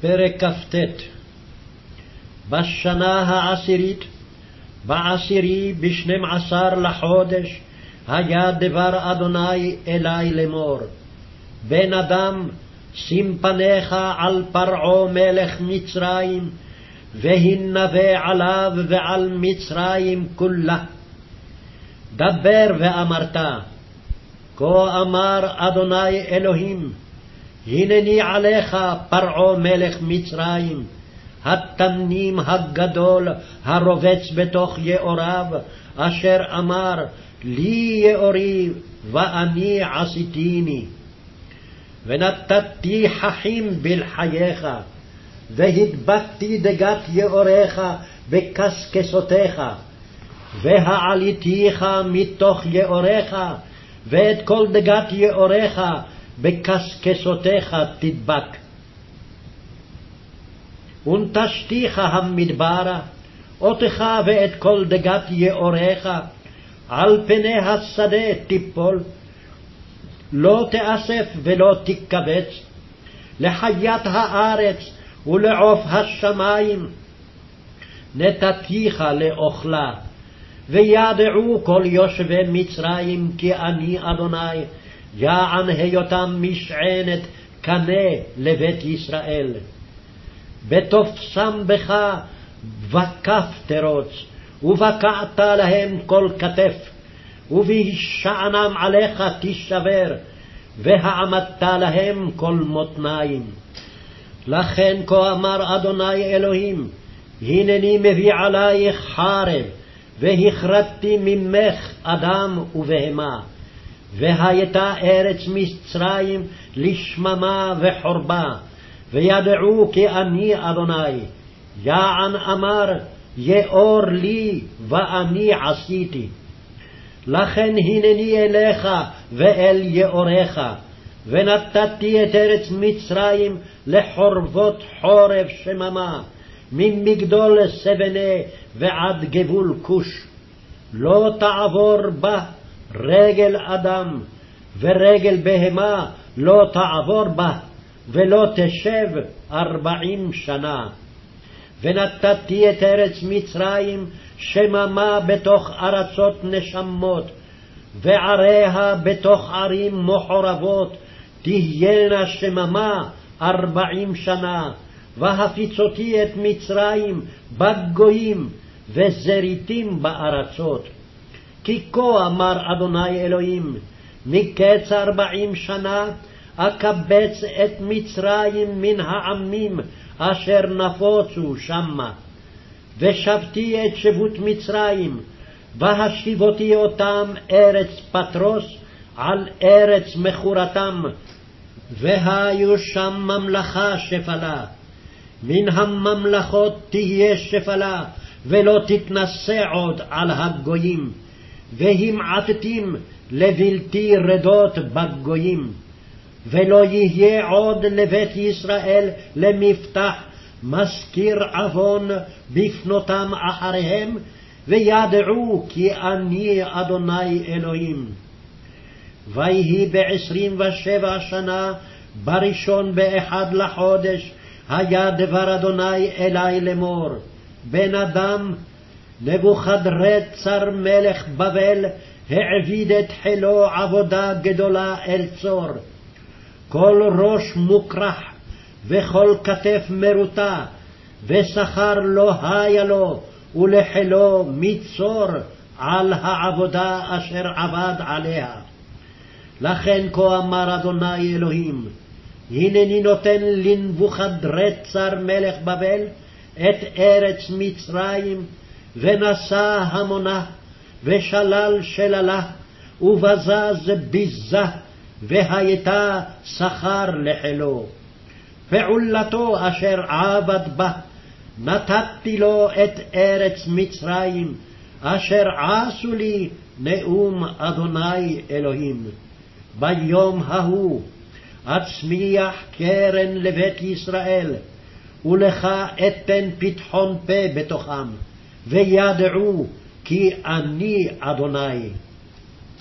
פרק כ"ט בשנה העשירית, בעשירי בשנים עשר לחודש, היה דבר אדוני אלי לאמור. בן אדם, שים פניך על פרעה מלך מצרים, והנבא עליו ועל מצרים כולה. דבר ואמרת, כה אמר אדוני אלוהים, הנני עליך פרעה מלך מצרים, התנים הגדול הרובץ בתוך יאוריו, אשר אמר, לי יאורי ואני עשיתיני. ונתתי חכים בלחייך, והדבקתי דגת יאוריך בקשקשותיך, והעליתיך מתוך יאוריך, ואת כל דגת יאוריך בקשקשותיך תדבק. ונטשתיך המדברה, אותך ואת כל דגת יאוריך, על פני השדה תיפול, לא תאסף ולא תקבץ, לחיית הארץ ולעוף השמים, נתתיך לאוכלה, וידעו כל יושבי מצרים כי אני אדוני, יען היותם משענת קנה לבית ישראל. בתופסם בך בכף תרוץ, ובקעת להם כל כתף, ובהישענם עליך תישבר, והעמדת להם כל מותניים. לכן כה אמר אדוני אלוהים, הנני מביא עלייך חרב, והכרתתי ממך אדם ובהמה. והייתה ארץ מצרים לשממה וחורבה, וידעו כי אני אדוני. יען אמר, יאור לי ואני עשיתי. לכן הנני אליך ואל יאוריך, ונתתי את ארץ מצרים לחורבות חורב שממה, ממגדול סבנה ועד גבול כוש. לא תעבור בה רגל אדם, ורגל בהמה לא תעבור בה, ולא תשב ארבעים שנה. ונתתי את ארץ מצרים שממה בתוך ארצות נשמות, ועריה בתוך ערים מחורבות, תהיינה שממה ארבעים שנה, והפיצותי את מצרים בגויים, וזריתים בארצות. כי כה אמר אדוני אלוהים, מקץ ארבעים שנה אקבץ את מצרים מן העמים אשר נפוצו שמה. ושבתי את שבות מצרים, והשיבותי אותם ארץ פטרוס על ארץ מכורתם, והיו שם ממלכה שפלה. מן הממלכות תהיה שפלה, ולא תתנשא עוד על הגויים. והמעטתים לבלתי רדות בגויים. ולא יהיה עוד לבית ישראל למפתח מזכיר עוון בפנותם אחריהם, וידעו כי אני אדוני אלוהים. ויהי בעשרים ושבע שנה, בראשון באחד לחודש, היה דבר אדוני אלי לאמור, בן אדם, נבוכדרצר מלך בבל העביד את חילו עבודה גדולה אל צור. כל ראש מוקרח, וכל כתף מרוטה, ושכר לא היה לו, ולחילו מצור על העבודה אשר עבד עליה. לכן כה אמר אדוני אלוהים, הנני נותן לנבוכדרצר מלך בבל את ארץ מצרים, ונשא המונה, ושלל שללה, ובזז ביזה, והייתה שכר לחילו. פעולתו אשר עבד בה, נתתי לו את ארץ מצרים, אשר עשו לי נאום אדוני אלוהים. ביום ההוא אצמיח קרן לבית ישראל, ולך אתן פתחון פה בתוכם, וידעו כי אני אדוני.